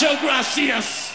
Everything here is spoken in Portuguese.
Muchas gracias.